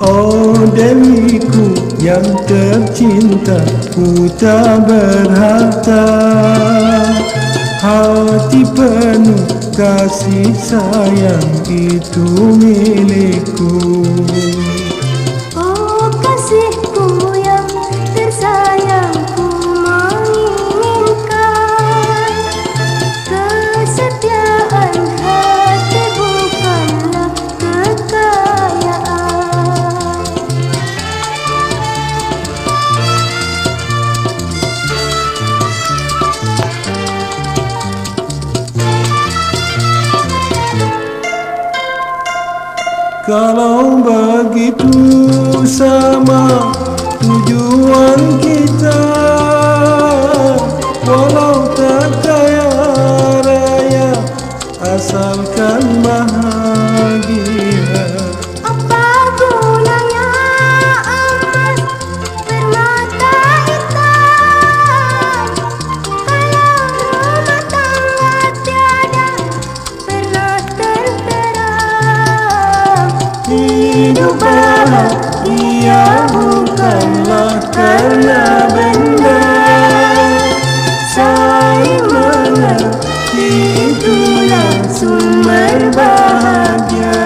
Oh Dewiku yang tercinta Ku tak berharta. Hati penuh kasih sayang Itu milikku Kalau begitu sama tujuan kita. Walau tak kaya raya Asalkan bahagia Bahagia.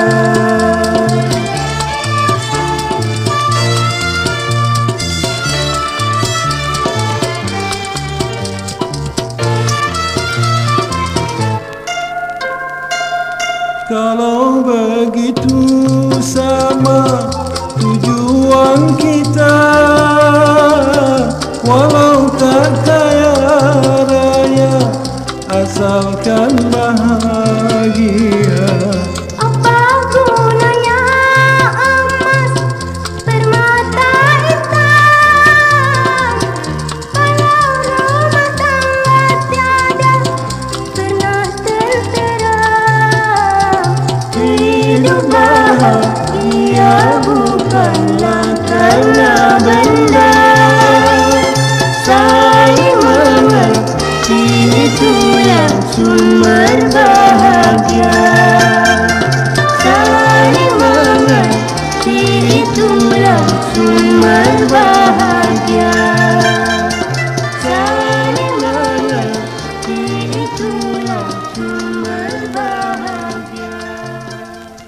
Kalau begitu sama gunanya emas Kalau rumah tiada pernah Hidup bahagia bukanlah benda